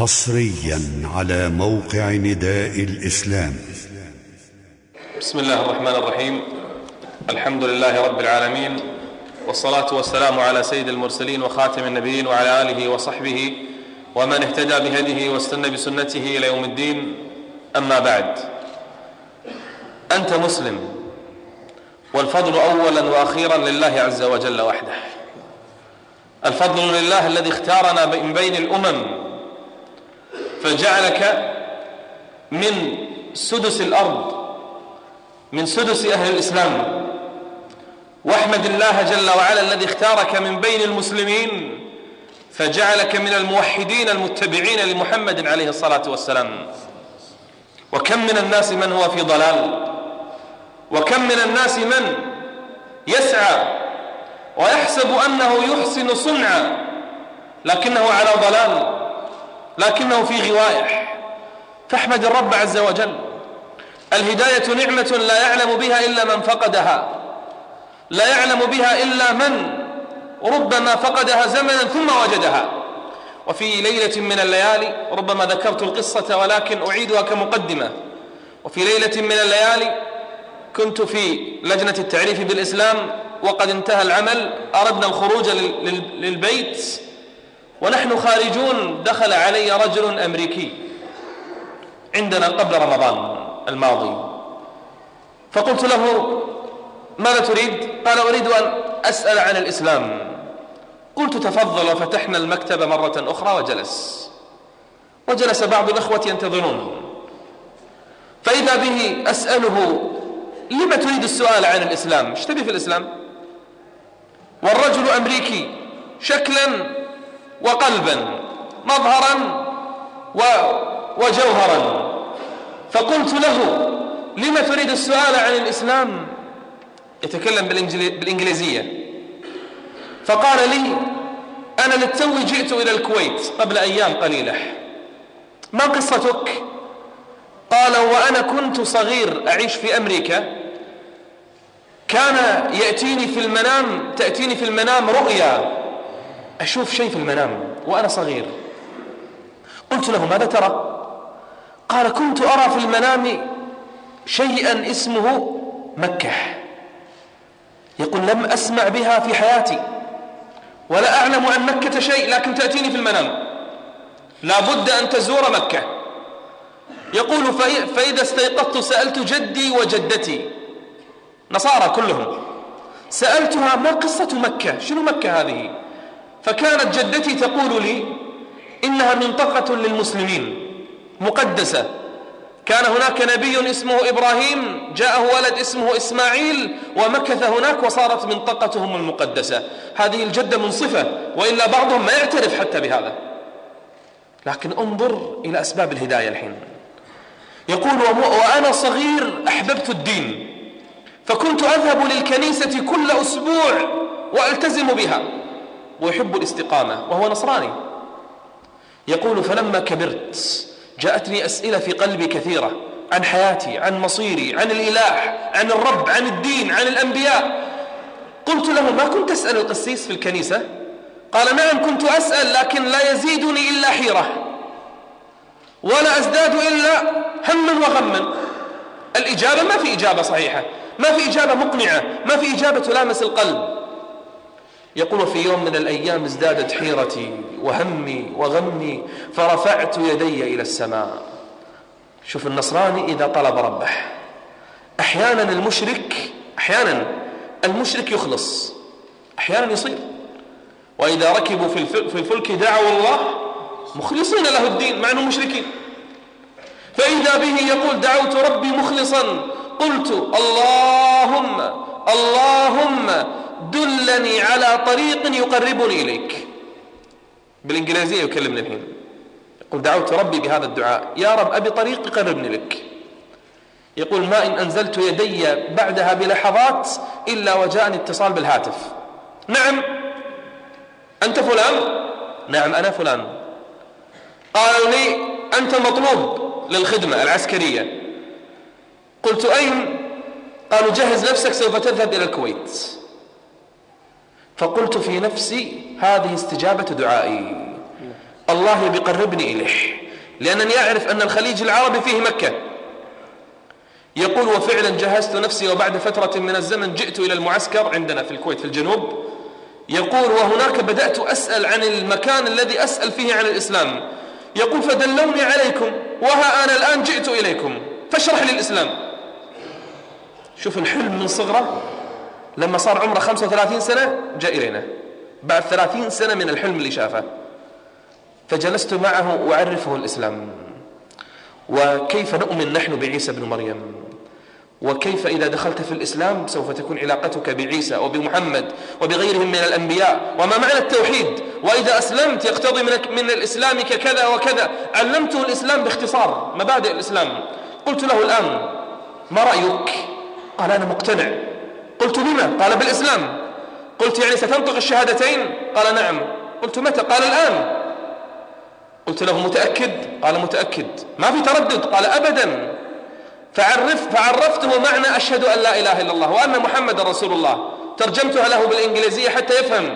حصريا على موقع نداء الإسلام. بسم الله الرحمن الرحيم. الحمد لله رب العالمين والصلاة والسلام على سيد المرسلين وخاتم النبيين وعلى آله وصحبه ومن اهتدى بهديه واستنى بسنته إلى يوم الدين. أما بعد أنت مسلم والفضل أولا وأخيرا لله عز وجل وحده. الفضل لله الذي اختارنا من بين الأمم فجعلك من سدس الأرض من سدس أهل الإسلام. واحمد الله جل وعلا الذي اختارك من بين المسلمين فجعلك من الموحدين المتبعين لمحمد عليه الصلاة والسلام. وكم من الناس من هو في ضلال؟ وكم من الناس من يسعى ويحسب أنه يحسن صنعا لكنه على ضلال. لكنه في غوايح فاحمد الرب عز وجل. الهداية نعمة لا يعلم بها إلا من فقدها. لا يعلم بها إلا من؟ ربما فقدها زمنا ثم وجدها. وفي ليلة من الليالي ربما ذكرت القصة ولكن أعيدها كمقدمة. وفي ليلة من الليالي كنت في لجنة التعريف بالإسلام وقد انتهى العمل أردنا الخروج للبيت. ونحن خارجون دخل علي رجل أمريكي عندنا قبل رمضان الماضي. فقلت له ماذا تريد؟ قال أريد أن أسأل عن الإسلام. قلت تفضل. وفتحنا المكتب مرة أخرى وجلس. وجلس بعض الأخوة ينتظرون. فإذا به أسأله لما تريد السؤال عن الإسلام؟ إيش تبي في الإسلام؟ والرجل أمريكي شكلا وقلبا مظهرا وجوهرا. فقلت له لما تريد السؤال عن الإسلام؟ يتكلم بالإنجليزية. فقال لي أنا للتو جئت إلى الكويت قبل أيام قليلة. ما قصتك؟ قال وأنا كنت صغير أعيش في أمريكا. كان يأتيني في المنام تأتيني في المنام رؤيا. أشوف شيء في المنام وأنا صغير. قلت له ماذا ترى؟ قال كنت أرى في المنام شيئا اسمه مكة يقول لم أسمع بها في حياتي ولا أعلم عن مكة شيء لكن تأتيني في المنام. لا بد أن تزور مكة. يقول فإذا استيقظت سألت جدي وجدتي. نصارى كلهم. سألتها ما قصة مكة؟ شنو مكة هذه؟ فكانت جدتي تقول لي إنها منطقة للمسلمين مقدسة. كان هناك نبي اسمه إبراهيم جاءه ولد اسمه إسماعيل ومكث هناك وصارت منطقتهم المقدسة. هذه الجدة منصفة وإلا بعضهم ما يعترف حتى بهذا. لكن انظر إلى أسباب الهداية الحين. يقول وأنا صغير أحببت الدين فكنت أذهب للكنيسة كل أسبوع وألتزم بها. ويحب الاستقامة وهو نصراني. يقول فلما كبرت جاءتني أسئلة في قلبي كثيرة عن حياتي عن مصيري عن الإله عن الرب عن الدين عن الأنبياء. قلت له ما كنت أسأل القسيس في الكنيسة؟ قال نعم كنت أسأل لكن لا يزيدني إلا حيرة ولا أزداد إلا هما وغما الإجابة ما في إجابة صحيحة ما في إجابة مقنعة ما في إجابة تلامس القلب. يقول في يوم من الأيام ازدادت حيرتي وهمي وغمي فرفعت يدي إلى السماء. شوف النصراني إذا طلب ربه أحيانا المشرك أحيانا المشرك يخلص. أحيانا يصير. وإذا ركبوا في الفلك دعوا الله مخلصين له الدين مع أنهم مشركين. فإذا به يقول دعوت ربي مخلصا قلت اللهم اللهم دلني على طريق يقربني إليك. بالإنجليزية يكلمني الحين. يقول دعوت ربي بهذا الدعاء. يا رب أبي طريق يقربني لك. يقول ما إن أنزلت يدي بعدها بلحظات إلا وجاءني اتصال بالهاتف. نعم. أنت فلان؟ نعم أنا فلان. قالوا لي أنت مطلوب للخدمة العسكرية. قلت أين؟ قالوا جهز نفسك سوف تذهب إلى الكويت. فقلت في نفسي هذه استجابة دعائي. الله بيقربني إليه لأنني أعرف أن الخليج العربي فيه مكة. يقول وفعلا جهزت نفسي وبعد فترة من الزمن جئت إلى المعسكر عندنا في الكويت في الجنوب. يقول وهناك بدأت أسأل عن المكان الذي أسأل فيه عن الإسلام. يقول فدلوني عليكم وها أنا الآن جئت إليكم فاشرح لي الإسلام. شوف الحلم من صغره. لما صار عمره 35 سنة جاء إلينا. بعد 30 سنة من الحلم اللي شافه. فجلست معه أعرفه الإسلام. وكيف نؤمن نحن بعيسى بن مريم؟ وكيف إذا دخلت في الإسلام سوف تكون علاقتك بعيسى وبمحمد وبغيرهم من الأنبياء؟ وما معنى التوحيد؟ وإذا أسلمت يقتضي من, من الإسلام كذا وكذا. علمته الإسلام باختصار مبادئ الإسلام. قلت له الآن ما رأيك؟ قال أنا مقتنع. قلت بما قال بالإسلام. قلت يعني ستنطق الشهادتين؟ قال نعم. قلت متى؟ قال الآن. قلت له متأكد؟ قال متأكد. ما في تردد. قال أبدا. فعرف فعرفته معنى أشهد أن لا إله إلا الله وأن محمد رسول الله. ترجمتها له بالإنجليزية حتى يفهم.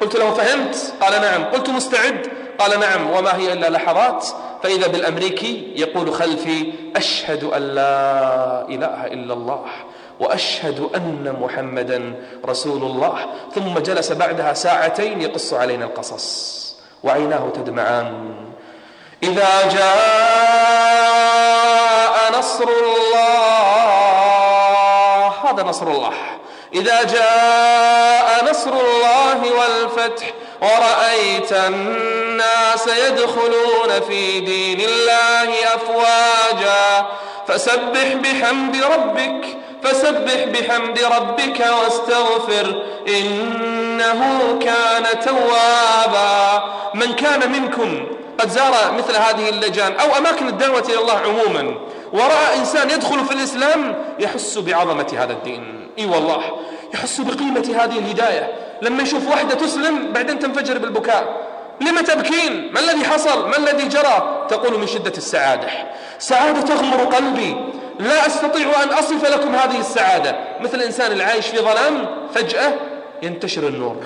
قلت له فهمت؟ قال نعم. قلت مستعد؟ قال نعم. وما هي إلا لحظات. فإذا بالأمريكي يقول خلفي أشهد أن لا إله إلا الله. وأشهد أن محمدا رسول الله. ثم جلس بعدها ساعتين يقص علينا القصص وعيناه تدمعان إذا جاء نصر الله هذا نصر الله. إذا جاء نصر الله والفتح ورأيت الناس يدخلون في دين الله أفواجا. فسبح بحمد ربك فسبح بحمد ربك واستغفر إنه كان توابا. من كان منكم قد زار مثل هذه اللجان أو أماكن الدعوة إلى الله عموما ورأى إنسان يدخل في الإسلام يحس بعظمة هذا الدين. إي والله يحس بقيمة هذه الهداية. لما يشوف واحدة تسلم بعدين تنفجر بالبكاء. لم تبكين؟ ما الذي حصل؟ ما الذي جرى؟ تقول من شدة السعادة. سعادة تغمر قلبي. لا أستطيع أن أصف لكم هذه السعادة. مثل الإنسان العايش في ظلام فجأة ينتشر النور.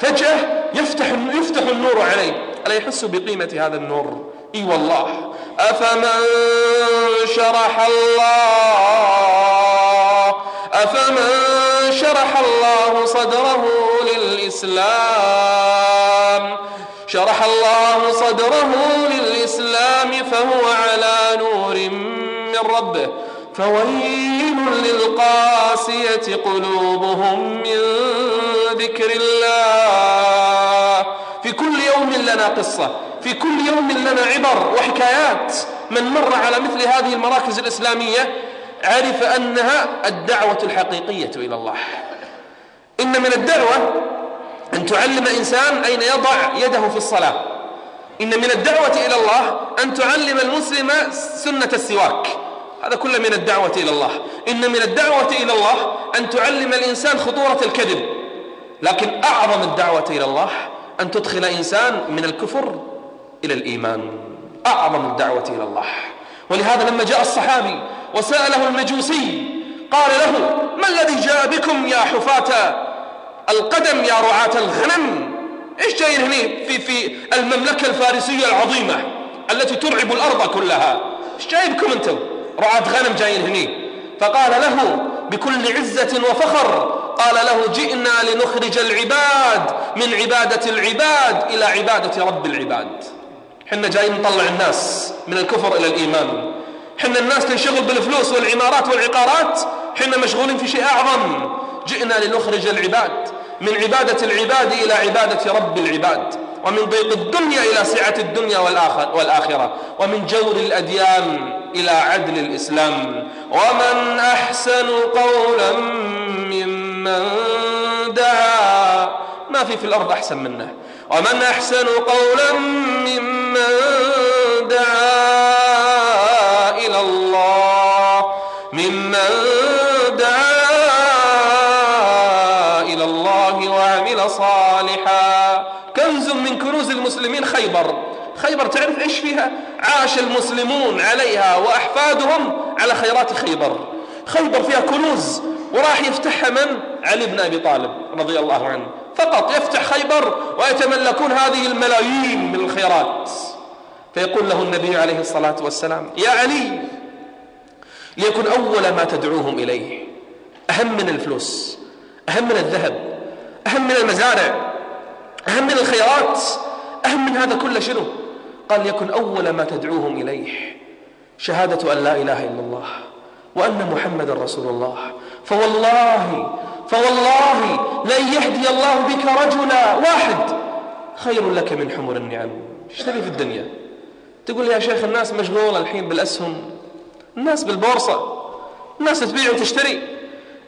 فجأة يفتح, يفتح النور عليه. ألا يحس بقيمة هذا النور؟ إي والله. أفمن شرح الله؟ أفمن شرح الله صدره للإسلام؟ شرح الله صدره للإسلام فهو على نور من ربه. فويل للقاسية قلوبهم من ذكر الله. في كل يوم لنا قصة في كل يوم لنا عبر وحكايات. من مر على مثل هذه المراكز الإسلامية عرف أنها الدعوة الحقيقية إلى الله. إن من الدعوة أن تعلم إنسان أين يضع يده في الصلاة. إن من الدعوة إلى الله أن تعلم المسلم سنة السواك. هذا كله من الدعوة إلى الله. إن من الدعوة إلى الله أن تعلم الإنسان خطورة الكذب. لكن أعظم الدعوة إلى الله أن تدخل إنسان من الكفر إلى الإيمان. أعظم الدعوة إلى الله. ولهذا لما جاء الصحابي وسأله المجوسي قال له ما الذي جاء بكم يا حفاة القدم يا رعاة الغنم؟ إيش جايين هنا في في المملكة الفارسية العظيمة التي ترعب الأرض كلها؟ إيش جايبكم أنتم؟ رعاة غنم جايين هني. فقال له بكل عزة وفخر قال له جئنا لنخرج العباد من عبادة العباد إلى عبادة رب العباد. حنا جايين نطلع الناس من الكفر إلى الإيمان. حنا الناس تنشغل بالفلوس والعمارات والعقارات. حنا مشغولين في شيء أعظم. جئنا لنخرج العباد من عبادة العباد إلى عبادة رب العباد. ومن ضيق الدنيا إلى سعة الدنيا والآخرة. ومن جور الأديان إلى عدل الإسلام. ومن أحسن قولا ممن دعا. ما في في الأرض أحسن منه. ومن أحسن قولا ممن دعا إلى الله. ممن دعا إلى الله وعمل صالحا. كنز من كنوز المسلمين خيبر. خيبر تعرف إيش فيها؟ عاش المسلمون عليها وأحفادهم على خيرات خيبر. خيبر فيها كنوز وراح يفتحها من؟ علي بن أبي طالب رضي الله عنه. فقط يفتح خيبر ويتملكون هذه الملايين من الخيرات. فيقول له النبي عليه الصلاة والسلام يا علي ليكن أول ما تدعوهم إليه. أهم من الفلوس أهم من الذهب أهم من المزارع أهم من الخيرات أهم من هذا كله شنو؟ قال ليكن أول ما تدعوهم إليه شهادة أن لا إله إلا الله وأن محمد رسول الله. فوالله فوالله لن يهدي الله بك رجلا واحد خير لك من حمر النعم. إيش تبي في الدنيا؟ تقول يا شيخ الناس مشغولة الحين بالأسهم الناس بالبورصة الناس تبيع وتشتري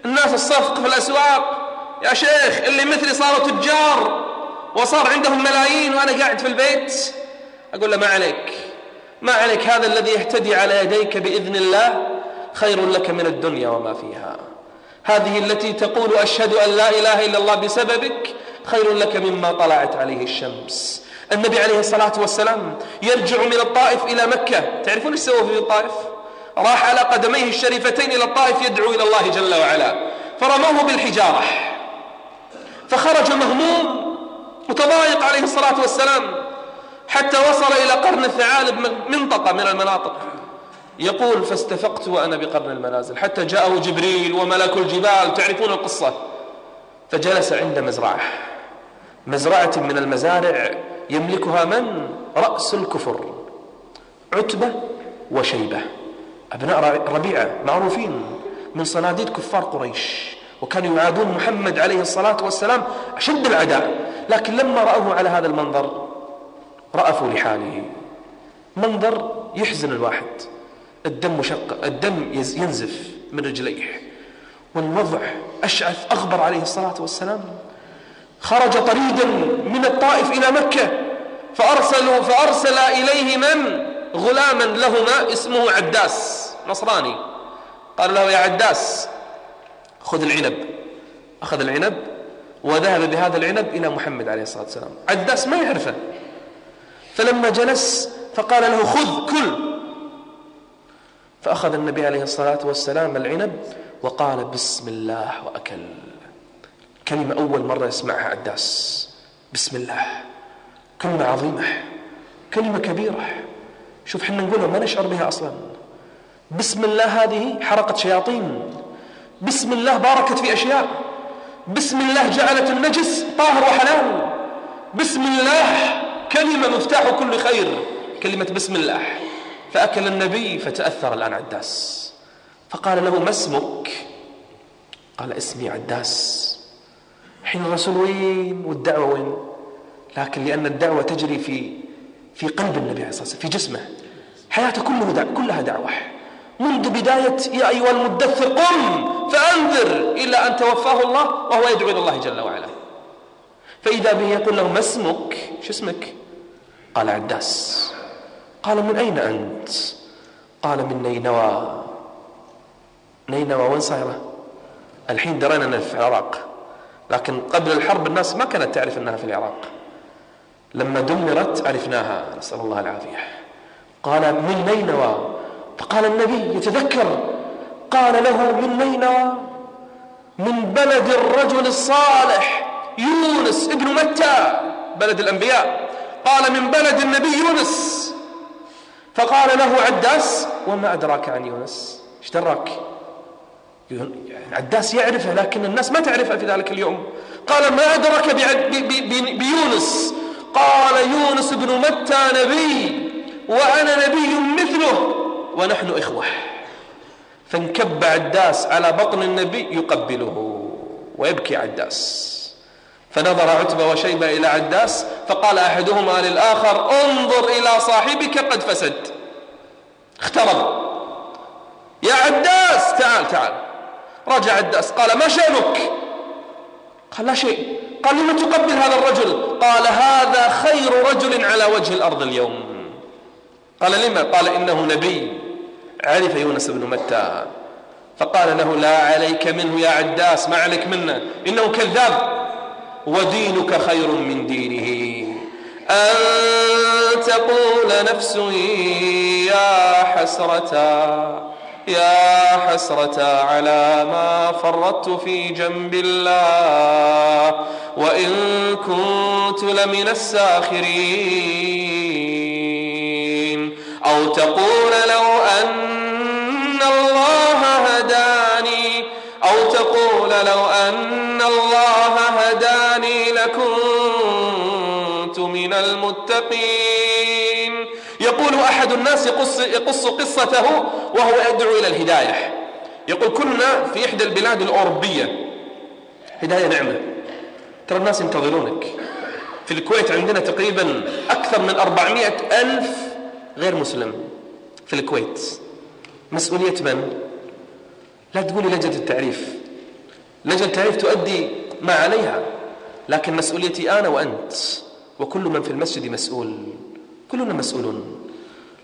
الناس الصفق في الأسواق. يا شيخ اللي مثلي صاروا تجار وصار عندهم ملايين وأنا قاعد في البيت. أقول له ما عليك. ما عليك هذا الذي يهتدي على يديك بإذن الله. خير لك من الدنيا وما فيها. هذه التي تقول أشهد أن لا إله إلا الله بسببك خير لك مما طلعت عليه الشمس. النبي عليه الصلاة والسلام يرجع من الطائف إلى مكة. تعرفون إيش سوى في الطائف؟ راح على قدميه الشريفتين إلى الطائف يدعو إلى الله جل وعلا. فرموه بالحجارة. فخرج مهموم متضايق عليه الصلاة والسلام. حتى وصل إلى قرن الثعالب منطقة من المناطق. يقول فاستفقت وأنا بقرن المنازل. حتى جاءه جبريل وملك الجبال تعرفون القصة. فجلس عند مزرعة. مزرعة من المزارع يملكها من؟ رأس الكفر. عتبة وشيبة. أبناء ربيعة معروفين من صناديد كفار قريش. وكانوا يعادون محمد عليه الصلاة والسلام أشد العداء. لكن لما رأوه على هذا المنظر رأفوا لحاله. منظر يحزن الواحد. الدم مشقق الدم ينزف من رجليه. والوضع أشعث أخبر عليه الصلاة والسلام. خرج طريدا من الطائف إلى مكة فأرسلوا فأرسل إليه من؟ غلاما لهما اسمه عداس نصراني. قال له يا عداس خذ العنب. أخذ العنب وذهب بهذا العنب إلى محمد عليه الصلاة والسلام. عداس ما يعرفه. فلما جلس فقال له خذ كل. فأخذ النبي عليه الصلاة والسلام العنب وقال بسم الله وأكل. كلمة أول مرة يسمعها عداس. بسم الله. كلمة عظيمة. كلمة كبيرة. شوف حنا نقولها ما نشعر بها أصلا. بسم الله هذه حرقت شياطين. بسم الله باركت في أشياء. بسم الله جعلت النجس طاهر وحلال. بسم الله كلمة مفتاح كل خير كلمة بسم الله. فأكل النبي فتأثر الآن عداس. فقال له ما اسمك؟ قال اسمي عداس. حين الرسول وين؟ والدعوة وين؟ لكن لأن الدعوة تجري في في قلب النبي عليه الصلاة والسلام في جسمه. حياته كله دع كلها دعوة. منذ بداية يا أيها المدثر قم فأنذر إلى أن توفاه الله وهو يدعو إلى الله جل وعلا. فإذا به يقول له ما اسمك؟ شو اسمك؟ قال عداس قال من أين أنت؟ قال من نينوى. نينوى وين صايرة؟ الحين درينا أنها في العراق لكن قبل الحرب الناس ما كانت تعرف أنها في العراق. لما دمرت عرفناها نسأل الله العافية. قال من نينوى؟ فقال النبي يتذكر قال له من نينوى من بلد الرجل الصالح يونس ابن متى بلد الأنبياء. قال من بلد النبي يونس. فقال له عداس وما أدراك عن يونس؟ إيش دراك؟ عداس يعرفه لكن الناس ما تعرفه في ذلك اليوم. قال ما أدرك بيونس؟ قال يونس بن متى نبي؟ وأنا نبي مثله ونحن إخوة. فانكب عداس على بطن النبي يقبله ويبكي عداس. فنظر عتبة وشيبة إلى عداس فقال أحدهما للآخر انظر إلى صاحبك قد فسد. اخترب. يا عداس تعال تعال. رجع عداس قال ما شأنك قال لا شيء. قال لما تقبل هذا الرجل؟ قال هذا خير رجل على وجه الأرض اليوم. قال لما؟ قال إنه نبي. عرف يونس بن متى. فقال له لا عليك منه يا عداس ما عليك منه؟ إنه كذاب. ودينك خير من دينه. أن تقول نفس يا حسرة يا حسرة على ما فرطت في جنب الله. وإن كنت لمن الساخرين. أو تقول لو أن الله هداني. أو تقول لو أن الله لكنت من المتقين. يقول أحد الناس يقص, يقص قصته وهو يدعو إلى الهداية. يقول كنا في إحدى البلاد الأوروبية. هداية نعمة. ترى الناس ينتظرونك. في الكويت عندنا تقريبا أكثر من أربعمائة ألف غير مسلم. في الكويت. مسؤولية من؟ لا تقولي لجنة التعريف. لجنة التعريف تؤدي ما عليها. لكن مسؤوليتي أنا وأنت وكل من في المسجد مسؤول. كلنا مسؤولون.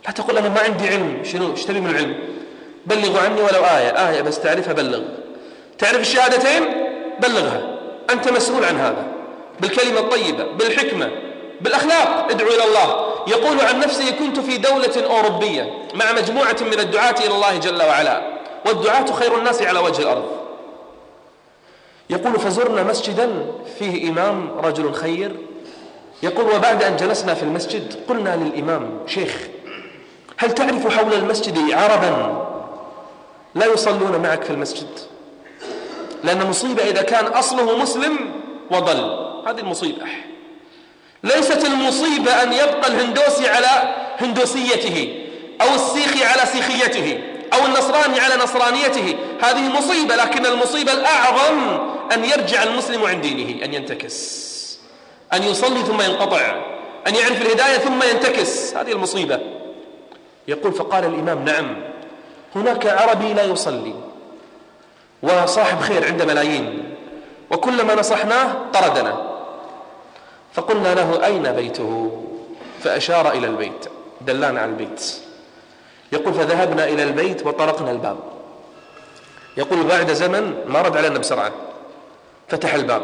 لا تقول أنا ما عندي علم. شنو؟ اشتري من العلم. بلغوا عني ولو آية. آية بس تعرفها بلغ. تعرف الشهادتين؟ بلغها. أنت مسؤول عن هذا. بالكلمة الطيبة بالحكمة بالأخلاق. ادعو إلى الله. يقول عن نفسه كنت في دولة أوروبية مع مجموعة من الدعاة إلى الله جل وعلا. والدعاة خير الناس على وجه الأرض. يقول فزرنا مسجدا فيه إمام رجل خير. يقول وبعد أن جلسنا في المسجد قلنا للإمام شيخ هل تعرف حول المسجد عربا لا يصلون معك في المسجد؟ لأن مصيبة إذا كان أصله مسلم وضل. هذه المصيبة. ليست المصيبة أن يبقى الهندوسي على هندوسيته أو السيخي على سيخيته. أو النصراني على نصرانيته. هذه مصيبة لكن المصيبة الأعظم أن يرجع المسلم عن دينه أن ينتكس أن يصلي ثم ينقطع أن يعرف الهداية ثم ينتكس. هذه المصيبة. يقول فقال الإمام نعم هناك عربي لا يصلي وصاحب خير عنده ملايين وكلما نصحناه طردنا. فقلنا له أين بيته؟ فأشار إلى البيت دلانا على البيت. يقول فذهبنا إلى البيت وطرقنا الباب. يقول بعد زمن ما رد علينا بسرعة. فتح الباب.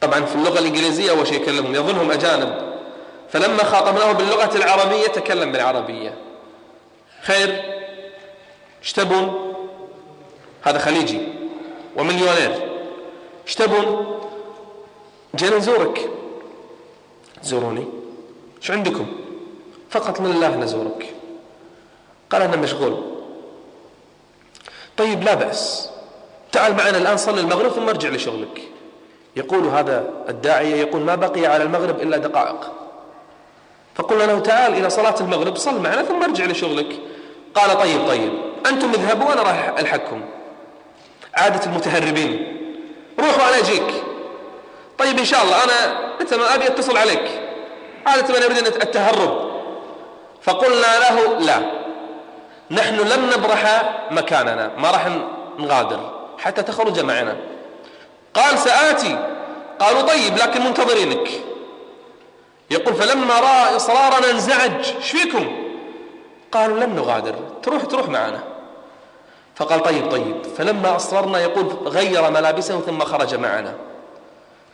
طبعا في اللغة الإنجليزية أول شيء يكلمهم يظنهم أجانب. فلما خاطبناه باللغة العربية تكلم بالعربية. خير إيش تبون؟ هذا خليجي. ومليونير. إيش تبون؟ جينا نزورك زوروني. إيش عندكم؟ فقط لله نزورك. قال أنا مشغول طيب لا بأس. تعال معنا الآن صلي المغرب ثم ارجع لشغلك. يقول هذا الداعية يقول ما بقي على المغرب إلا دقائق. فقلنا له تعال إلى صلاة المغرب صل معنا ثم ارجع لشغلك. قال طيب طيب. أنتم اذهبوا وأنا راح ألحقكم. عادة المتهربين. روحوا أنا أجيك. طيب إن شاء الله أنا أنت ما أبي أتصل عليك. عادة من يريد التهرب فقلنا له لا. نحن لن نبرح مكاننا ما راح نغادر حتى تخرج معنا. قال سآتي. قالوا طيب لكن منتظرينك. يقول فلما رأى إصرارنا انزعج. إيش فيكم؟ قالوا لن نغادر تروح تروح معنا. فقال طيب طيب. فلما أصررنا يقول غير ملابسه ثم خرج معنا.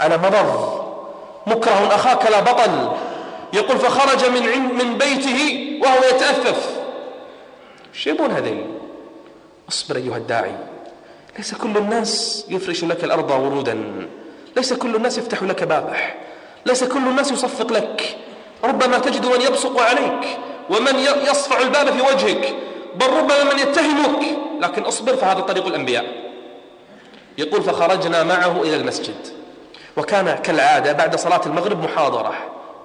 على مضض مكره أخاك لا بطل. يقول فخرج من من بيته وهو يتأفف. إيش يبون هذين اصبر أيها الداعي ليس كل الناس يفرش لك الأرض ورودا ليس كل الناس يفتح لك بابه ليس كل الناس يصفق لك. ربما تجد من يبصق عليك ومن يصفع الباب في وجهك بل ربما من يتهمك. لكن اصبر فهذا طريق الأنبياء. يقول فخرجنا معه إلى المسجد وكان كالعادة بعد صلاة المغرب محاضرة.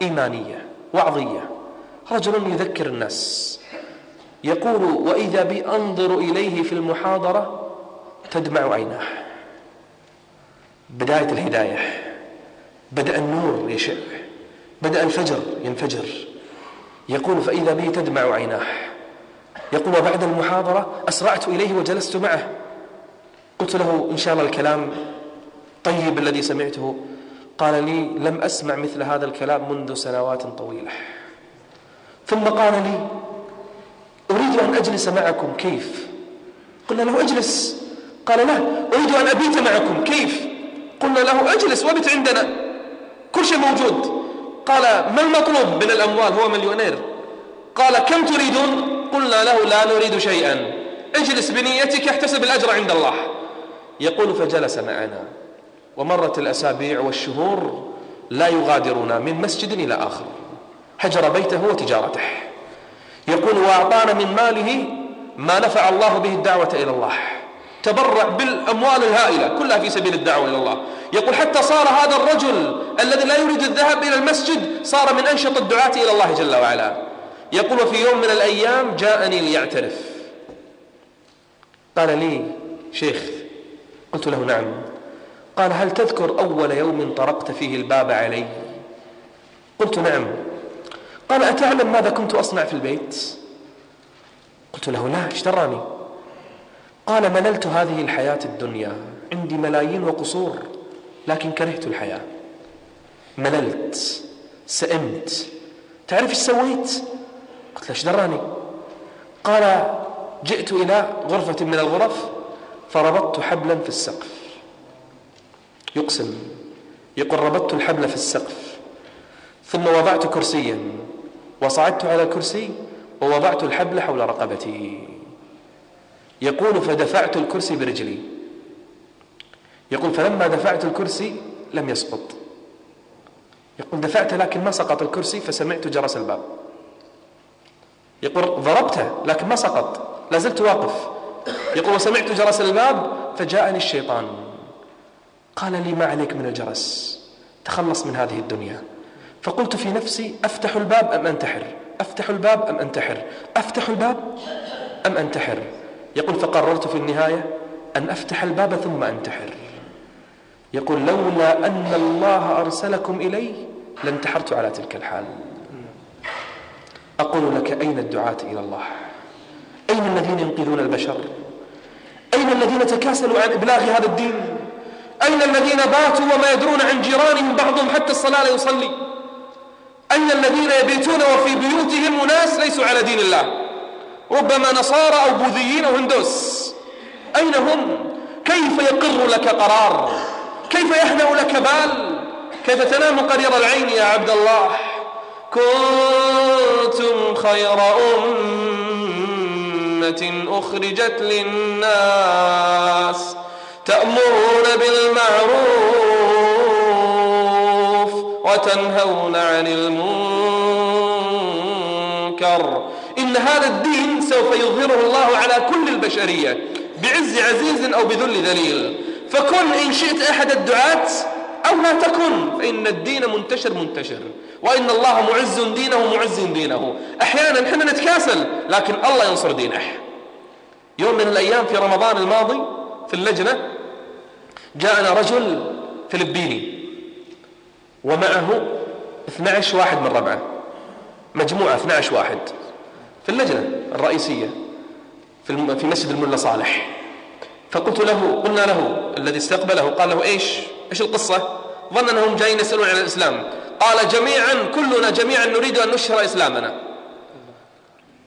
إيمانية وعظية. رجل يذكر الناس. يقول وإذا بي أنظر إليه في المحاضرة تدمع عيناه. بداية الهداية. بدأ النور يشع. بدأ الفجر ينفجر. يقول فإذا به تدمع عيناه. يقول وبعد المحاضرة أسرعت إليه وجلست معه. قلت له إن شاء الله الكلام طيب الذي سمعته قال لي لم أسمع مثل هذا الكلام منذ سنوات طويلة. ثم قال لي أريد أن أجلس معكم كيف؟ قلنا له أجلس. قال لا أريد أن أبيت معكم كيف؟ قلنا له أجلس وابت عندنا. كل شيء موجود. قال ما المطلوب من الأموال؟ هو مليونير. قال كم تريدون؟ قلنا له لا نريد شيئا. اجلس بنيتك احتسب الأجر عند الله. يقول فجلس معنا. ومرت الأسابيع والشهور لا يغادرنا من مسجد إلى آخر. هجر بيته وتجارته. يقول وأعطانا من ماله ما نفع الله به الدعوة إلى الله. تبرع بالأموال الهائلة كلها في سبيل الدعوة إلى الله. يقول حتى صار هذا الرجل الذي لا يريد الذهاب إلى المسجد صار من أنشط الدعاة إلى الله جل وعلا. يقول وفي يوم من الأيام جاءني ليعترف. قال لي شيخ قلت له نعم. قال هل تذكر أول يوم طرقت فيه الباب علي؟ قلت نعم. قال أتعلم ماذا كنت أصنع في البيت؟ قلت له لا إيش دراني قال مللت هذه الحياة الدنيا عندي ملايين وقصور لكن كرهت الحياة. مللت سئمت. تعرف إيش سويت؟ قلت له إيش دراني قال جئت إلى غرفة من الغرف فربطت حبلا في السقف. يقسم. يقول ربطت الحبل في السقف ثم وضعت كرسيا. وصعدت على الكرسي ووضعت الحبل حول رقبتي. يقول فدفعت الكرسي برجلي. يقول فلما دفعت الكرسي لم يسقط. يقول دفعت لكن ما سقط الكرسي فسمعت جرس الباب. يقول ضربته لكن ما سقط. لا زلت واقف. يقول وسمعت جرس الباب فجاءني الشيطان. قال لي ما عليك من الجرس. تخلص من هذه الدنيا. فقلت في نفسي أفتح الباب أم أنتحر؟ أفتح الباب أم أنتحر؟ أفتح الباب أم أنتحر؟ يقول فقررت في النهاية أن أفتح الباب ثم أنتحر. يقول لولا أن الله أرسلكم إلي لانتحرت على تلك الحال. أقول لك أين الدعاة إلى الله؟ أين الذين ينقذون البشر؟ أين الذين تكاسلوا عن إبلاغ هذا الدين؟ أين الذين باتوا وما يدرون عن جيرانهم بعضهم حتى الصلاة لا يصلي؟ أين الذين يبيتون وفي بيوتهم أناس ليسوا على دين الله؟ ربما نصارى أو بوذيين أو هندوس. أين هم؟ كيف يقر لك قرار؟ كيف يهنأ لك بال؟ كيف تنام قرير العين يا عبد الله؟ كنتم خير أمة أخرجت للناس. تأمرون بالمعروف وتنهون عن المنكر. إن هذا الدين سوف يظهره الله على كل البشرية بعز عزيز أو بذل ذليل. فكن إن شئت أحد الدعاة أو لا تكن فإن الدين منتشر منتشر. وإن الله معز دينه معز دينه. أحيانا إحنا نتكاسل لكن الله ينصر دينه. يوم من الأيام في رمضان الماضي في اللجنة جاءنا رجل فلبيني ومعه 12 واحد من ربعه مجموعة 12 واحد في اللجنة الرئيسية في في مسجد الملا صالح. فقلت له قلنا له الذي استقبله قال له إيش؟ إيش القصة؟ ظن أنهم جايين يسألون عن الإسلام. قال جميعا كلنا جميعا نريد أن نشهر إسلامنا.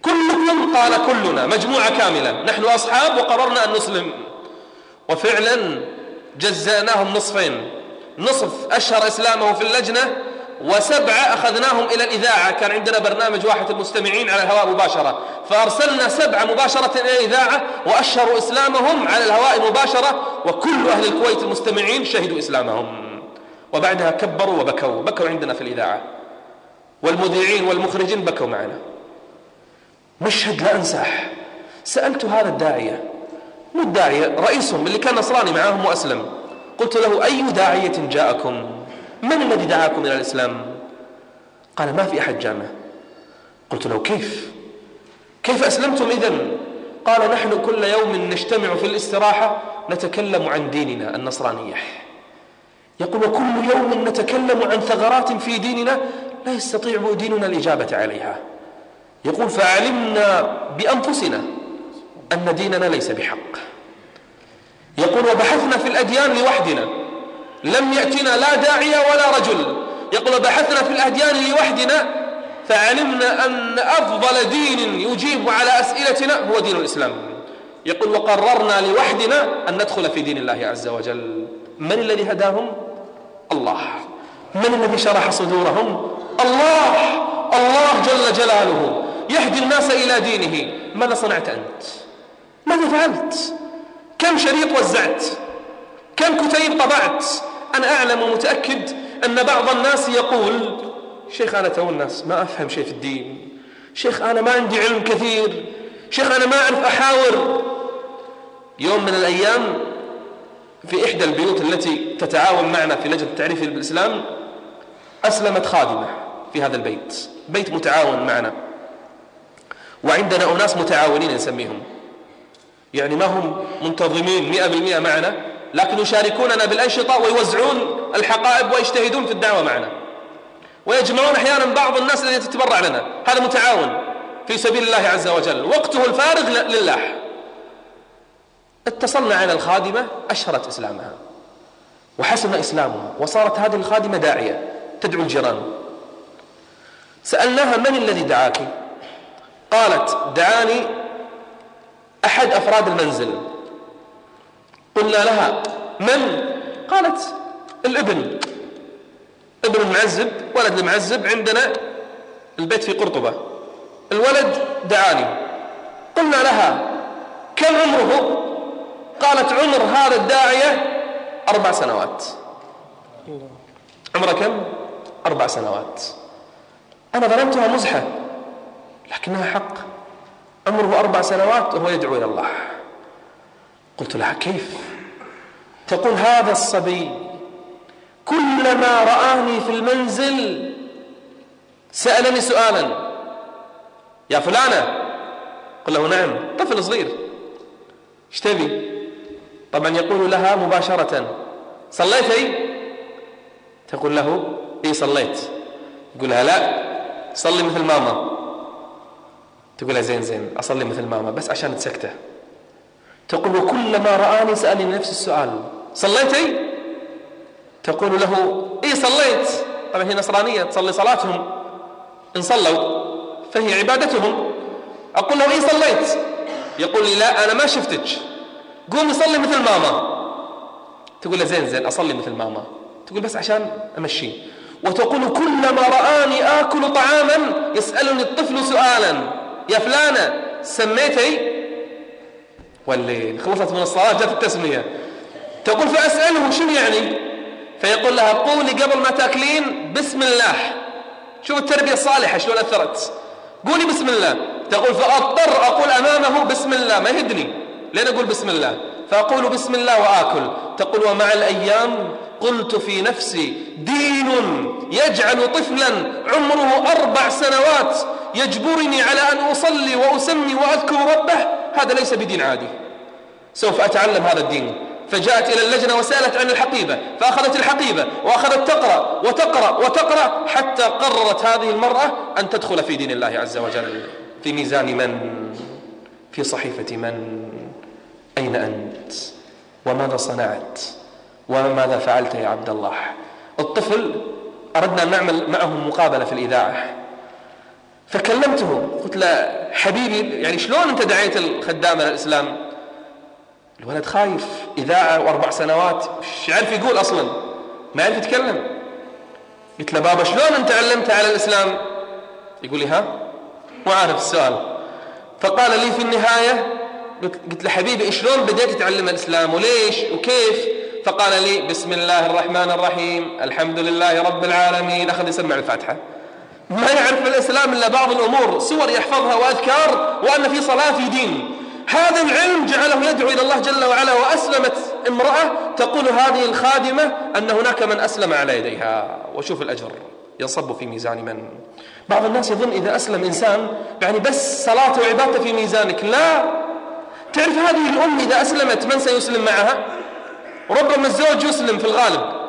كلكم قال كلنا مجموعة كاملة. نحن أصحاب وقررنا أن نسلم. وفعلا جزأناهم نصفين. نصف أشهر إسلامه في اللجنة وسبعة أخذناهم إلى الإذاعة. كان عندنا برنامج واحد المستمعين على الهواء مباشرة. فأرسلنا سبعة مباشرة إلى الإذاعة وأشهروا إسلامهم على الهواء مباشرة. وكل أهل الكويت المستمعين شهدوا إسلامهم. وبعدها كبروا وبكوا. بكوا عندنا في الإذاعة. والمذيعين والمخرجين بكوا معنا. مشهد لا أنساه. سألت هذا الداعية. مو الداعية رئيسهم اللي كان نصراني معاهم وأسلم. قلت له أي داعية جاءكم؟ من الذي دعاكم إلى الإسلام؟ قال ما في أحد جامع. قلت له كيف؟ كيف أسلمتم إذن؟ قال نحن كل يوم نجتمع في الاستراحة نتكلم عن ديننا النصرانية. يقول وكل يوم نتكلم عن ثغرات في ديننا لا يستطيع ديننا الإجابة عليها. يقول فعلمنا بأنفسنا أن ديننا ليس بحق. يقول وبحثنا في الأديان لوحدنا. لم يأتنا لا داعية ولا رجل. يقول بحثنا في الأديان لوحدنا. فعلمنا أن أفضل دين يجيب على أسئلتنا هو دين الإسلام. يقول وقررنا لوحدنا أن ندخل في دين الله عز وجل. من الذي هداهم؟ الله. من الذي شرح صدورهم؟ الله. الله جل جلاله. يهدي الناس إلى دينه. ماذا صنعت أنت؟ ماذا فعلت؟ كم شريط وزعت؟ كم كتيب طبعت؟ أنا أعلم ومتأكد أن بعض الناس يقول شيخ أنا تو الناس ما أفهم شيء في الدين. شيخ أنا ما عندي علم كثير. شيخ أنا ما أعرف أحاور. يوم من الأيام في إحدى البيوت التي تتعاون معنا في لجنة التعريف بالإسلام أسلمت خادمة في هذا البيت. بيت متعاون معنا. وعندنا أناس متعاونين نسميهم. يعني ما هم منتظمين مئة بالمئة معنا لكن يشاركوننا بالأنشطة ويوزعون الحقائب ويجتهدون في الدعوة معنا. ويجمعون أحيانا بعض الناس الذين تتبرع لنا. هذا متعاون في سبيل الله عز وجل. وقته الفارغ لله. اتصلنا على الخادمة أشهرت إسلامها. وحسن إسلامها. وصارت هذه الخادمة داعية. تدعو الجيران. سألناها من الذي دعاك؟ قالت دعاني أحد أفراد المنزل. قلنا لها من؟ قالت الابن. ابن المعزب ولد المعزب عندنا البيت في قرطبة. الولد دعاني. قلنا لها كم عمره؟ قالت عمر هذا الداعية أربع سنوات. عمره كم؟ أربع سنوات. أنا ظننتها مزحة لكنها حق. عمره أربع سنوات وهو يدعو إلى الله. قلت لها كيف؟ تقول هذا الصبي كلما رآني في المنزل سألني سؤالا يا فلانة؟ قل له نعم طفل صغير. إيش تبي؟ طبعا يقول لها مباشرة صليتي؟ تقول له إي صليت. يقول لها لا صلي مثل ماما. تقول زين زين أصلي مثل ماما بس عشان تسكته. تقول وكلما رآني سألني نفس السؤال صليتي تقول له إي صليت. طبعا هي نصرانية تصلي صلاتهم. إن صلوا فهي عبادتهم. أقول له إي صليت. يقول لي لا أنا ما شفتك. قومي صلي مثل ماما. تقول له زين زين أصلي مثل ماما. تقول بس عشان أمشي. وتقول كلما رآني آكل طعاما يسألني الطفل سؤالا. يا فلانة سميتي والليل خلصت من الصلاة جاءت التسمية. تقول فأسأله شنو يعني؟ فيقول لها قولي قبل ما تأكلين بسم الله. شوف التربية الصالحة شلون أثرت. قولي بسم الله. تقول فأضطر أقول أمامه بسم الله ما يهدني. لين أقول بسم الله؟ فأقول بسم الله وآكل. تقول ومع الأيام قلت في نفسي دين يجعل طفلا عمره أربع سنوات يجبرني على أن أصلي وأسمي وأذكر ربه هذا ليس بدين عادي. سوف أتعلم هذا الدين. فجاءت إلى اللجنة وسألت عن الحقيبة فأخذت الحقيبة وأخذت تقرأ وتقرأ وتقرأ حتى قررت هذه المرأة أن تدخل في دين الله عز وجل. في ميزان من؟ في صحيفة من؟ أين أنت؟ وماذا صنعت؟ وماذا فعلت يا عبد الله؟ الطفل أردنا أن نعمل معه مقابلة في الإذاعة. فكلمته قلت له حبيبي يعني شلون أنت دعيت الخدام الإسلام الولد خايف إذاعة وأربع سنوات. مش يعرف يقول أصلا؟ ما يعرف يتكلم. قلت له بابا شلون أنت علمت على الإسلام؟ يقول لي ها مو عارف السؤال. فقال لي في النهاية قلت له حبيبي شلون بديت تتعلم الإسلام؟ وليش؟ وكيف؟ فقال لي بسم الله الرحمن الرحيم الحمد لله رب العالمين. أخذ يسمع الفاتحة. ما يعرف الإسلام إلا بعض الأمور سور يحفظها وأذكار وأن في صلاة في دين. هذا العلم جعله يدعو إلى الله جل وعلا وأسلمت امرأة تقول هذه الخادمة أن هناك من أسلم على يديها. وشوف الأجر ينصب في ميزان من. بعض الناس يظن إذا أسلم إنسان يعني بس صلاة وعبادة في ميزانك لا. تعرف هذه الأم إذا أسلمت من سيسلم معها؟ ربما الزوج يسلم في الغالب.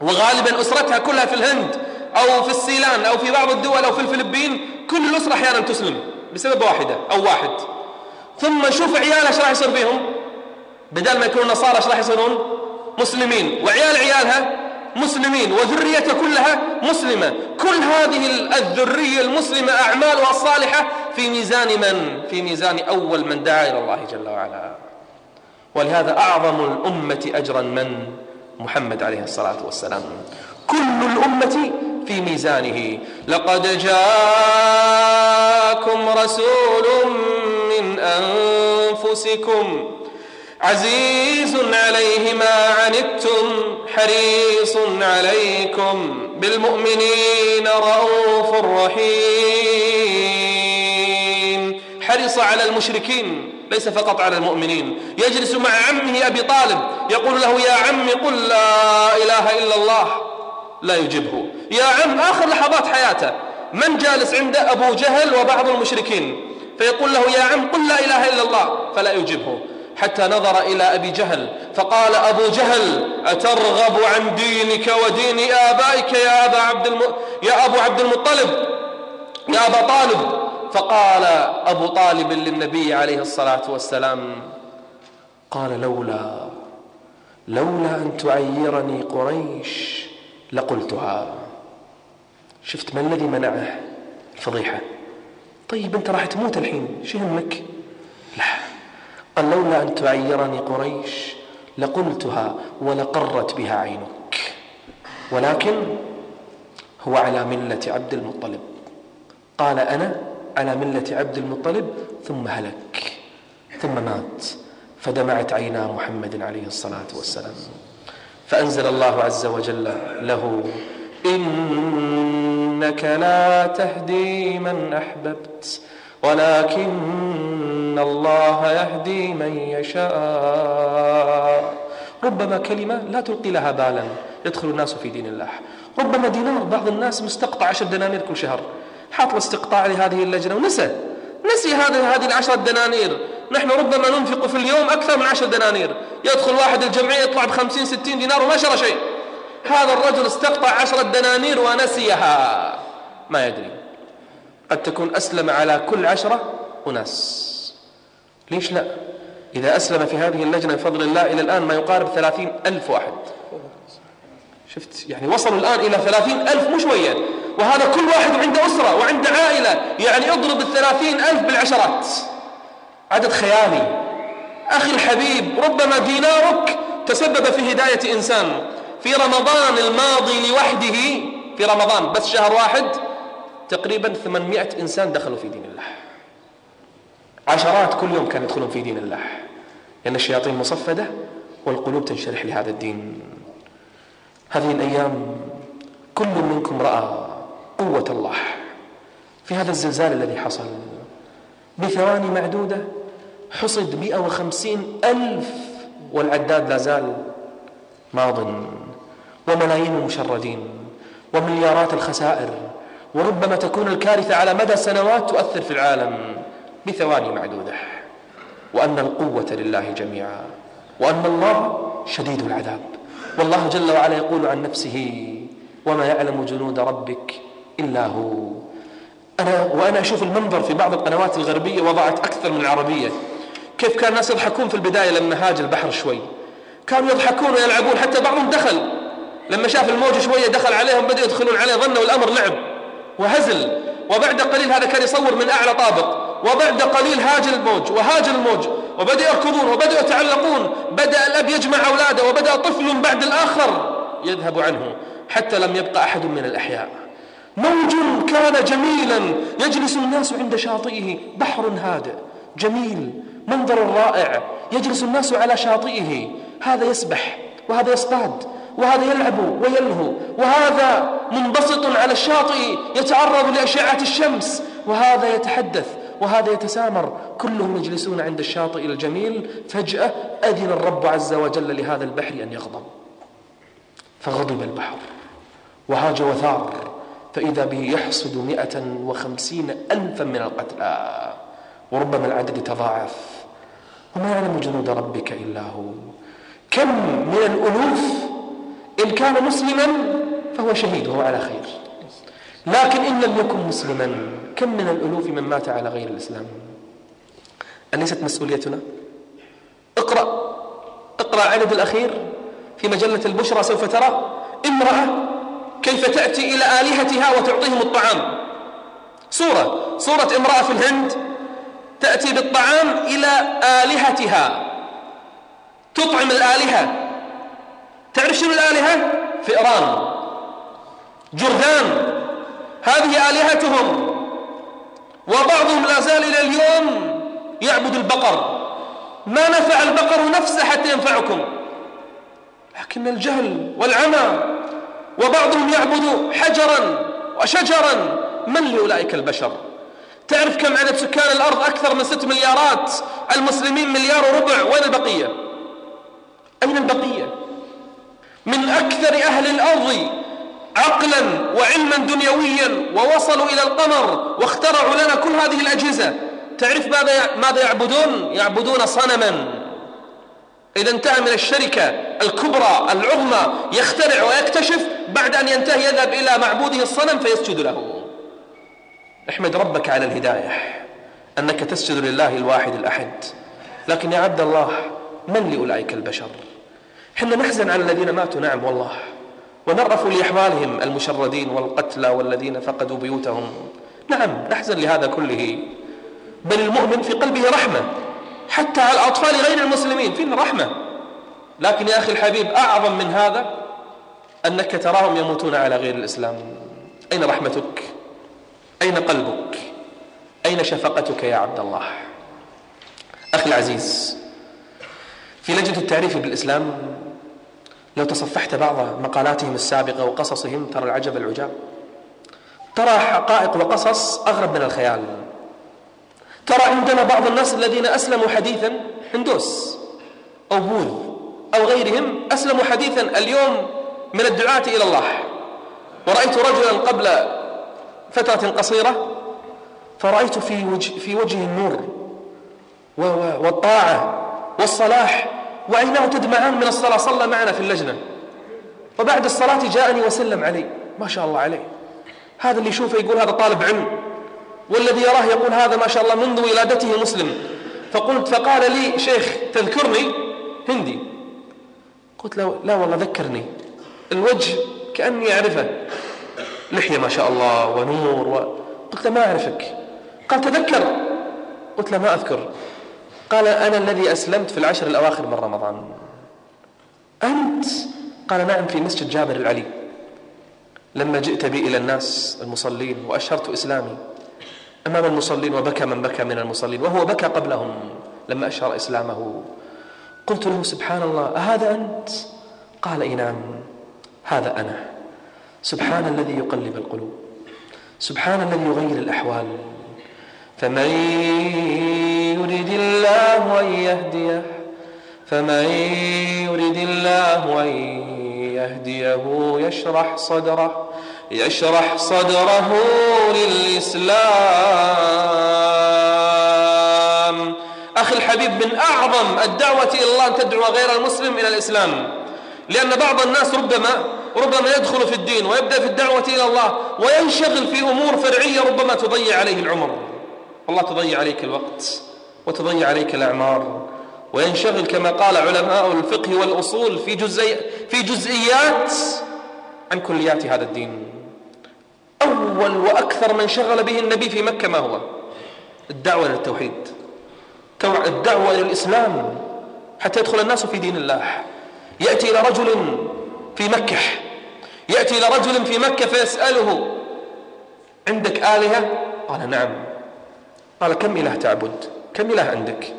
وغالبا أسرتها كلها في الهند أو في السيلان أو في بعض الدول أو في الفلبين كل الأسرة أحيانا تسلم بسبب واحدة أو واحد. ثم شوف عياله إيش راح يصير فيهم؟ بدل ما يكونوا نصارى إيش راح يصيرون؟ مسلمين. وعيال عيالها مسلمين. وذريتها كلها مسلمة. كل هذه الذرية المسلمة أعمالها الصالحة في ميزان من؟ في ميزان أول من دعا إلى الله جل وعلا. ولهذا أعظم الأمة أجرا من؟ محمد عليه الصلاة والسلام. كل الأمة في ميزانه. لقد جاءكم رسول من أنفسكم عزيز عليه ما عنتم حريص عليكم بالمؤمنين رؤوف رحيم. حرص على المشركين. ليس فقط على المؤمنين. يجلس مع عمه أبي طالب يقول له يا عم قل لا إله إلا الله. لا يجبه. يا عم آخر لحظات حياته. من جالس عنده أبو جهل وبعض المشركين؟ فيقول له يا عم قل لا إله إلا الله. فلا يجبه. حتى نظر إلى أبي جهل فقال أبو جهل أترغب عن دينك ودين آبائك يا أبا عبد الم... يا أبو عبد المطلب يا أبا طالب. فقال أبو طالب للنبي عليه الصلاة والسلام قال لولا لولا أن تعيرني قريش لقلتها. شفت ما الذي منعه؟ الفضيحة. طيب أنت راح تموت الحين شو يهمك لا. قال لولا أن تعيرني قريش لقلتها ولقرت بها عينك ولكن هو على ملة عبد المطلب. قال أنا على ملة عبد المطلب ثم هلك ثم مات فدمعت عينا محمد عليه الصلاة والسلام. فأنزل الله عز وجل له إنك لا تهدي من أحببت ولكن الله يهدي من يشاء. ربما كلمة لا تلقي لها بالا يدخل الناس في دين الله. ربما دينار بعض الناس مستقطع عشر دنانير كل شهر. حاط استقطاع لهذه اللجنة ونسى. نسي هذه هذه العشرة دنانير. نحن ربما ننفق في اليوم أكثر من عشر دنانير. يدخل واحد الجمعية يطلع بخمسين ستين دينار وما شرى شيء. هذا الرجل استقطع عشرة دنانير ونسيها. ما يدري. قد تكون أسلم على كل عشرة أناس. ليش لا؟ إذا أسلم في هذه اللجنة بفضل الله إلى الآن ما يقارب ثلاثين ألف واحد. شفت؟ يعني وصلوا الآن إلى ثلاثين ألف مو شوية وهذا كل واحد عنده أسرة وعنده عائلة. يعني اضرب الثلاثين ألف بالعشرات. عدد خيالي. أخي الحبيب ربما دينارك تسبب في هداية إنسان. في رمضان الماضي لوحده في رمضان بس شهر واحد تقريبا 800 إنسان دخلوا في دين الله. عشرات كل يوم كانوا يدخلون في دين الله. لأن الشياطين مصفدة والقلوب تنشرح لهذا الدين. هذه الأيام كل منكم رأى قوة الله. في هذا الزلزال الذي حصل بثواني معدودة حصد 150 ألف والعداد لا زال ماض وملايين المشردين ومليارات الخسائر وربما تكون الكارثة على مدى سنوات تؤثر في العالم بثواني معدودة. وأن القوة لله جميعا وأن الله شديد العذاب. والله جل وعلا يقول عن نفسه وما يعلم جنود ربك إلا هو. أنا وأنا أشوف المنظر في بعض القنوات الغربية وضعت أكثر من العربية. كيف كان الناس يضحكون في البداية لما هاج البحر شوي؟ كانوا يضحكون ويلعبون حتى بعضهم دخل. لما شاف الموج شوية دخل عليهم بدأوا يدخلون عليه ظنوا الأمر لعب وهزل. وبعد قليل هذا كان يصور من أعلى طابق. وبعد قليل هاج الموج وهاج الموج. وبدأوا يركضون وبدأوا يتعلقون. بدأ الأب يجمع أولاده وبدأ طفل بعد الآخر يذهب عنه حتى لم يبقى أحد من الأحياء. موج كان جميلا يجلس الناس عند شاطئه. بحر هادئ جميل منظر رائع يجلس الناس على شاطئه. هذا يسبح وهذا يصطاد وهذا يلعب ويلهو وهذا منبسط على الشاطئ يتعرض لأشعة الشمس. وهذا يتحدث وهذا يتسامر. كلهم يجلسون عند الشاطئ الجميل. فجأة أذن الرب عز وجل لهذا البحر أن يغضب. فغضب البحر وهاج وثار. فإذا به يحصد مئة وخمسين ألفا من القتلى. وربما العدد يتضاعف. وما يعلم جنود ربك إلا هو. كم من الألوف إن كان مسلما فهو شهيد وهو على خير. لكن إن لم يكن مسلما كم من الألوف من مات على غير الإسلام؟ أليست مسؤوليتنا؟ اقرأ. اقرأ عدد الأخير في مجلة البشرى سوف ترى. امرأة كيف تأتي إلى آلهتها وتعطيهم الطعام. صورة صورة امرأة في الهند تأتي بالطعام إلى آلهتها. تطعم الآلهة. تعرف شنو الآلهة؟ فئران. جرذان. هذه آلهتهم. وبعضهم لا زال إلى اليوم يعبد البقر. ما نفع البقر نفسه حتى ينفعكم. لكن الجهل والعمى وبعضهم يعبد حجرا وشجرا. من لأولئك البشر؟ تعرف كم عدد سكان الأرض؟ أكثر من ست مليارات. المسلمين مليار وربع. وين البقية؟ أين البقية؟ من أكثر أهل الأرض عقلا وعلما دنيويا ووصلوا إلى القمر واخترعوا لنا كل هذه الأجهزة. تعرف ماذا ماذا يعبدون؟ يعبدون صنما. إذا انتهى من الشركة الكبرى العظمى يخترع ويكتشف بعد أن ينتهي يذهب إلى معبوده الصنم فيسجد له. احمد ربك على الهداية أنك تسجد لله الواحد الأحد. لكن يا عبد الله من لأولئك البشر؟ حنا نحزن على الذين ماتوا نعم والله. ونرف لأحوالهم المشردين والقتلى والذين فقدوا بيوتهم. نعم نحزن لهذا كله. بل المؤمن في قلبه رحمة. حتى على الأطفال غير المسلمين. فينا رحمة لكن يا أخي الحبيب أعظم من هذا أنك تراهم يموتون على غير الإسلام. أين رحمتك؟ أين قلبك؟ أين شفقتك يا عبد الله؟ أخي العزيز في لجنة التعريف بالإسلام لو تصفحت بعض مقالاتهم السابقة وقصصهم ترى العجب العجاب. ترى حقائق وقصص أغرب من الخيال. ترى عندنا بعض الناس الذين أسلموا حديثا هندوس أو بوذ أو غيرهم أسلموا حديثا اليوم من الدعاة إلى الله. ورأيت رجلا قبل فترة قصيرة فرأيت في وجه في وجهه النور والطاعة والصلاح وعيناه تدمعان من الصلاة. صلى معنا في اللجنة. وبعد الصلاة جاءني وسلم علي. ما شاء الله عليه. هذا اللي يشوفه يقول هذا طالب علم. والذي يراه يقول هذا ما شاء الله منذ ولادته مسلم. فقلت فقال لي شيخ تذكرني؟ هندي. قلت له لا والله ذكرني. الوجه كأني أعرفه. لحية ما شاء الله ونور و... قلت له ما أعرفك. قال تذكر. قلت له ما أذكر. قال أنا الذي أسلمت في العشر الأواخر من رمضان. أنت؟ قال نعم في مسجد جابر العلي. لما جئت بي إلى الناس المصلين وأشهرت إسلامي. أمام المصلين وبكى من بكى من المصلين وهو بكى قبلهم لما أشهر إسلامه. قلت له سبحان الله أهذا أنت؟ قال إي نعم هذا أنا. سبحان الذي يقلب القلوب سبحان الذي يغير الأحوال. فمن يرد الله أن يهديه فمن يرد الله أن يهديه يشرح صدره. يشرح صدره للإسلام. أخي الحبيب من أعظم الدعوة إلى الله أن تدعو غير المسلم إلى الإسلام. لأن بعض الناس ربما ربما يدخل في الدين ويبدأ في الدعوة إلى الله وينشغل في أمور فرعية ربما تضيع عليه العمر. والله تضيع عليك الوقت وتضيع عليك الأعمار. وينشغل كما قال علماء الفقه والأصول في, جزئي في جزئيات عن كليات هذا الدين. أول وأكثر من شغل به النبي في مكة ما هو؟ الدعوة للتوحيد الدعوة إلى الإسلام حتى يدخل الناس في دين الله. يأتي إلى رجل في مكة. يأتي إلى رجل في مكة فيسأله عندك آلهة؟ قال نعم. قال كم إله تعبد؟ كم إله عندك؟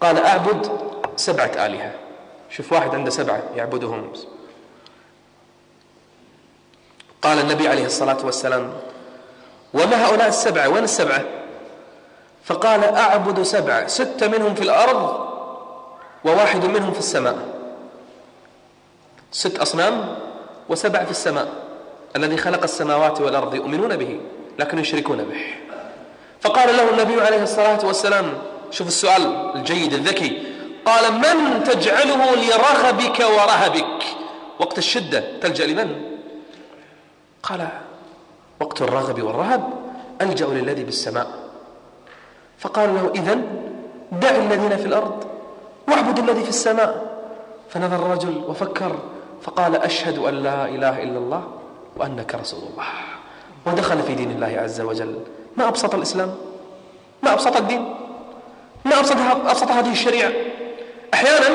قال أعبد سبعة آلهة. شوف واحد عنده سبعة يعبدهم. قال النبي عليه الصلاة والسلام وما هؤلاء السبعة وين السبعة؟ فقال أعبد سبعة ستة منهم في الأرض وواحد منهم في السماء. ست أصنام وسبع في السماء الذي خلق السماوات والأرض يؤمنون به لكن يشركون به. فقال له النبي عليه الصلاة والسلام شوف السؤال الجيد الذكي قال من تجعله لرغبك ورهبك؟ وقت الشدة تلجأ لمن؟ قال وقت الرغب والرهب ألجأ للذي بالسماء. فقال له إذن دع الذين في الأرض واعبد الذي في السماء. فنظر الرجل وفكر فقال أشهد أن لا إله إلا الله وأنك رسول الله. ودخل في دين الله عز وجل. ما أبسط الإسلام؟ ما أبسط الدين؟ ما أبسط, أبسط هذه الشريعة؟ أحيانا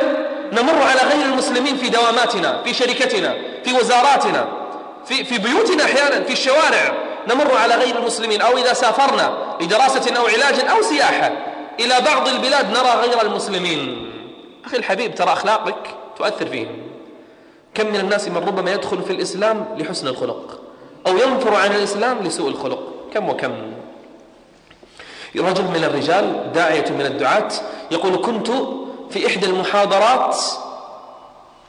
نمر على غير المسلمين في دواماتنا في شركتنا في وزاراتنا. في, في بيوتنا أحيانا في الشوارع نمر على غير المسلمين أو إذا سافرنا لدراسة أو علاج أو سياحة. إلى بعض البلاد نرى غير المسلمين. أخي الحبيب ترى أخلاقك تؤثر فيهم كم من الناس من ربما يدخل في الإسلام لحسن الخلق أو ينفر عن الإسلام لسوء الخلق. كم وكم. رجل من الرجال داعية من الدعاة يقول كنت في إحدى المحاضرات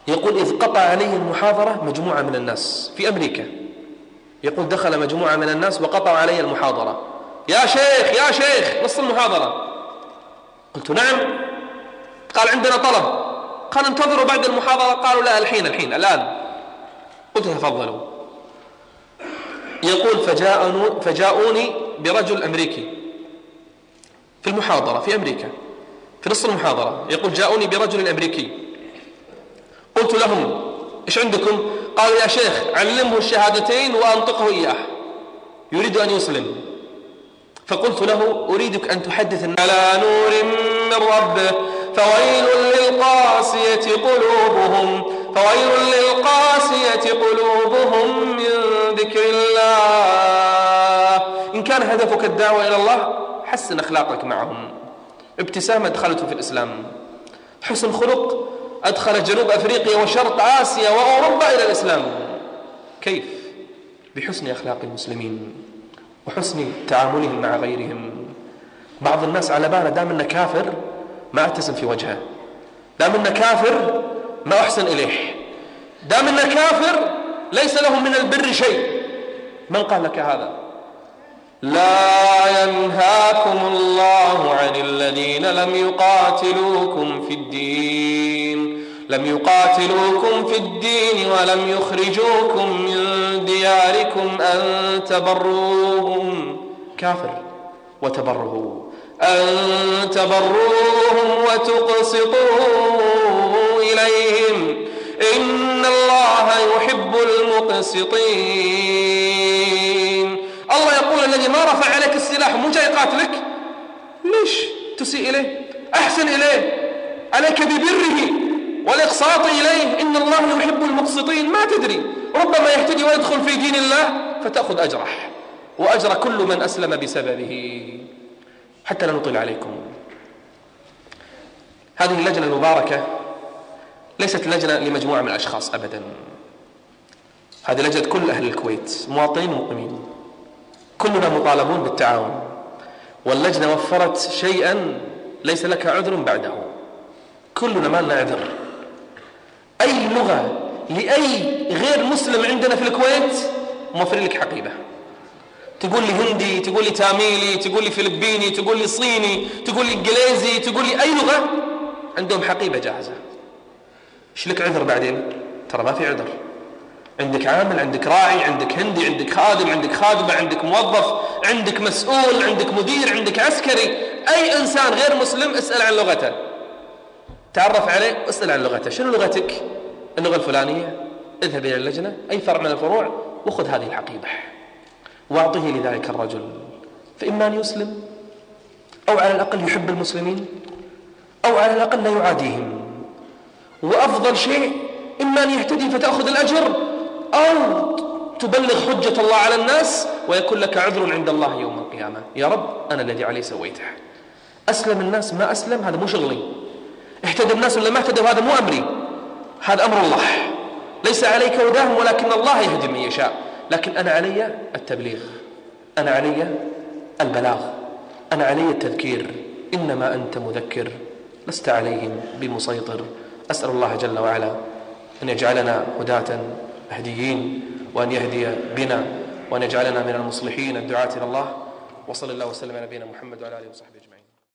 يقول إذ قطع علي المحاضرة مجموعة من الناس في أمريكا. يقول دخل مجموعة من الناس وقطعوا علي المحاضرة. يا شيخ يا شيخ نص المحاضرة. قلت نعم. قال عندنا طلب. قال انتظروا بعد المحاضرة. قالوا لا الحين الحين الآن. قلت تفضلوا. يقول فجاءوني برجل أمريكي في المحاضرة في أمريكا في نص المحاضرة. يقول جاءوني برجل أمريكي. قلت لهم إيش عندكم؟ قالوا يا شيخ علمه الشهادتين وأنطقه إياه. يريد أن يسلم. فقلت له أريدك أن تحدث على نور من ربه فويل للقاسية قلوبهم. فويل للقاسية قلوبهم من ذكر الله. إن كان هدفك الدعوة إلى الله حسن أخلاقك معهم. ابتسامة أدخلته في الإسلام. حسن خلق أدخل جنوب أفريقيا وشرق آسيا وأوروبا إلى الإسلام. كيف؟ بحسن أخلاق المسلمين وحسن تعاملهم مع غيرهم. بعض الناس على باله دام أنه كافر ما أبتسم في وجهه. دام أنه كافر ما أحسن إليه. دام أنه كافر ليس له من البر شيء. من قال لك هذا؟ لا ينهاكم الله عن الذين لم يقاتلوكم في الدين. لم يقاتلوكم في الدين ولم يخرجوكم من دياركم أن تبروهم. كافر. وتبره أن تبروهم وتقسطوا إليهم. إن الله يحب المقسطين. الله يقول الذي ما رفع عليك السلاح مو جاي يقاتلك؟ ليش؟ تسيء إليه. أحسن إليه. عليك ببره. والإقساط إليه إن الله يحب المقسطين. ما تدري ربما يهتدي ويدخل في دين الله فتأخذ أجره. وأجر كل من أسلم بسببه. حتى لا نطيل عليكم. هذه اللجنة المباركة ليست لجنة لمجموعة من الأشخاص أبدا. هذه لجنة كل أهل الكويت مواطنين مقيمين كلنا مطالبون بالتعاون. واللجنة وفرت شيئا ليس لك عذر بعده. كلنا ما لنا عذر. أي لغة لأي غير مسلم عندنا في الكويت موفرين لك حقيبة. تقول لي هندي تقول لي تاميلي تقول لي فلبيني تقول لي صيني تقول لي إنجليزي تقول لي أي لغة عندهم حقيبة جاهزة. إيش لك عذر بعدين؟ ترى ما في عذر. عندك عامل عندك راعي عندك هندي عندك خادم عندك خادمة عندك موظف عندك مسؤول عندك مدير عندك عسكري. أي إنسان غير مسلم اسأل عن لغته. تعرف عليه واسأل عن لغته. شنو لغتك؟ اللغة الفلانية. اذهب إلى اللجنة. أي فرع من الفروع؟ وخذ هذه الحقيبة واعطه لذلك الرجل. فإما أن يسلم أو على الأقل يحب المسلمين أو على الأقل لا يعاديهم. وأفضل شيء إما أن يهتدي فتأخذ الأجر أو تبلغ حجة الله على الناس ويكون لك عذر عند الله يوم القيامة. يا رب أنا الذي علي سويته. أسلم الناس ما أسلم هذا مو شغلي. اهتدى الناس ولا ما اهتدوا هذا مو أمري. هذا أمر الله. ليس عليك هداهم ولكن الله يهدي من يشاء. لكن أنا علي التبليغ. أنا علي البلاغ. أنا علي التذكير. إنما أنت مذكر. لست عليهم بمسيطر. أسأل الله جل وعلا أن يجعلنا هداة مهديين وأن يهدي بنا وأن يجعلنا من المصلحين. الدعاة إلى الله. وصلى الله وسلم على نبينا محمد وعلى آله وصحبه.